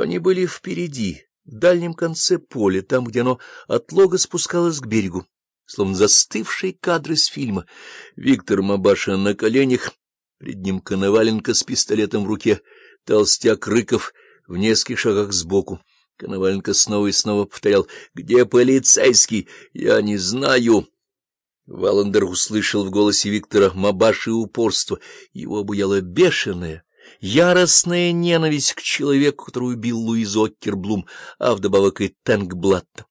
Они были впереди, в дальнем конце поля, там, где оно от лога спускалось к берегу, словно застывшие кадры с фильма. Виктор Мабаша на коленях, перед ним Коноваленко с пистолетом в руке, толстяк Рыков в нескольких шагах сбоку. Коноваленко снова и снова повторял «Где полицейский? Я не знаю». Валандер услышал в голосе Виктора Мабаши упорство. Его обуяла бешеная, яростная ненависть к человеку, который убил Луизу Оккерблум, а вдобавок и Тенгблатта.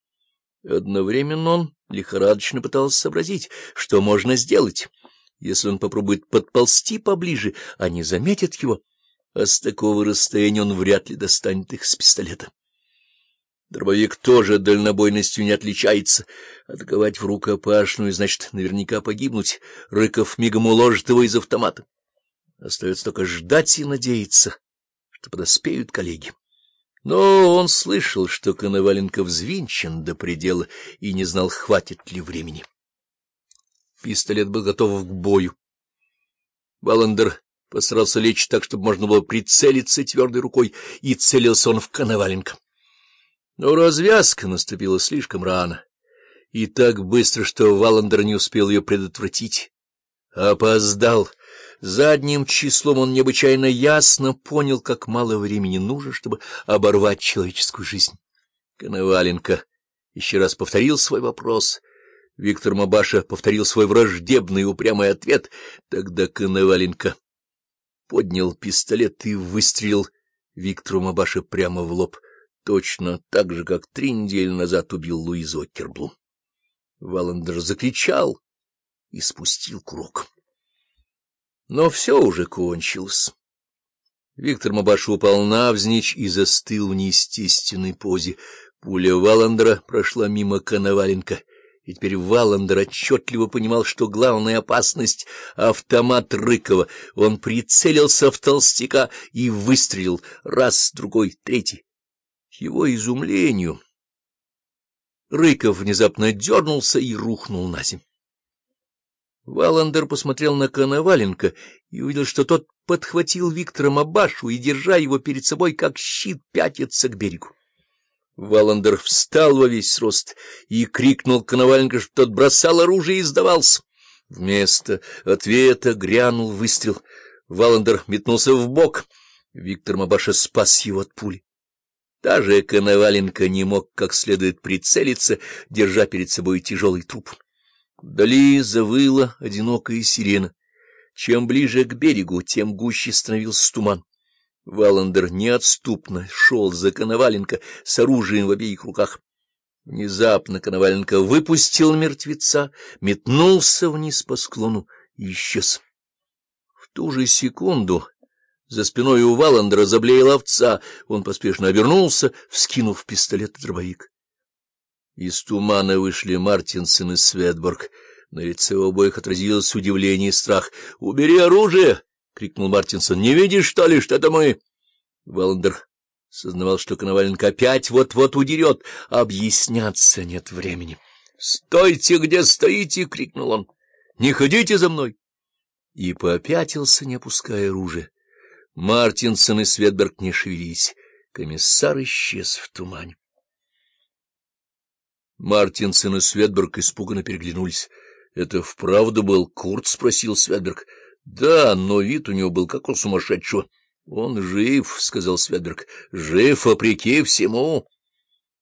Одновременно он лихорадочно пытался сообразить, что можно сделать. Если он попробует подползти поближе, они заметят его, а с такого расстояния он вряд ли достанет их с пистолета. Дробовик тоже дальнобойностью не отличается. Атаковать в рукопашную, значит, наверняка погибнуть. Рыков мигом уложит его из автомата. Остается только ждать и надеяться, что подоспеют коллеги. Но он слышал, что Коноваленко взвинчен до предела и не знал, хватит ли времени. Пистолет был готов к бою. Валандер постарался лечь так, чтобы можно было прицелиться твердой рукой, и целился он в Коноваленко. Но развязка наступила слишком рано и так быстро, что Валандер не успел ее предотвратить. Опоздал. Задним числом он необычайно ясно понял, как мало времени нужно, чтобы оборвать человеческую жизнь. Коноваленко еще раз повторил свой вопрос. Виктор Мабаша повторил свой враждебный и упрямый ответ. Тогда Коноваленко поднял пистолет и выстрелил Виктору Мабаше прямо в лоб, точно так же, как три недели назад убил Луизу Окерблум. Валандер закричал и спустил курок. Но все уже кончилось. Виктор Мабаш упал навзничь и застыл в неестественной позе. Пуля Валандера прошла мимо Коноваленко, и теперь Валандер отчетливо понимал, что главная опасность — автомат Рыкова. Он прицелился в толстяка и выстрелил раз, другой, третий. Его изумлению Рыков внезапно дернулся и рухнул на землю. Валандер посмотрел на Коноваленко и увидел, что тот подхватил Виктора Мабашу и, держа его перед собой, как щит, пятится к берегу. Валандер встал во весь рост и крикнул Коноваленко, что тот бросал оружие и сдавался. Вместо ответа грянул выстрел. Валандер метнулся в бок. Виктор Мабаша спас его от пули. Даже Коноваленко не мог как следует прицелиться, держа перед собой тяжелый труп. Вдали завыла одинокая сирена. Чем ближе к берегу, тем гуще становился туман. Валандер неотступно шел за Коноваленко с оружием в обеих руках. Внезапно Коноваленко выпустил мертвеца, метнулся вниз по склону и исчез. В ту же секунду за спиной у Валандера заблеяла овца. Он поспешно обернулся, вскинув пистолет и дробовик. Из тумана вышли Мартинсон и Светборг. На лице у обоих отразилось удивление и страх. — Убери оружие! — крикнул Мартинсон. — Не видишь, что ли, что это мы? Валандер сознавал, что Коноваленко опять вот-вот удерет. Объясняться нет времени. — Стойте, где стоите! — крикнул он. — Не ходите за мной! И попятился, не опуская оружия. Мартинсон и Светберг не шевелись. Комиссар исчез в тумане. Мартинсон и Светберг испуганно переглянулись. — Это вправду был Курт? — спросил Светберг. — Да, но вид у него был как у сумасшедшего. — Он жив, — сказал Светберг. — Жив, вопреки всему.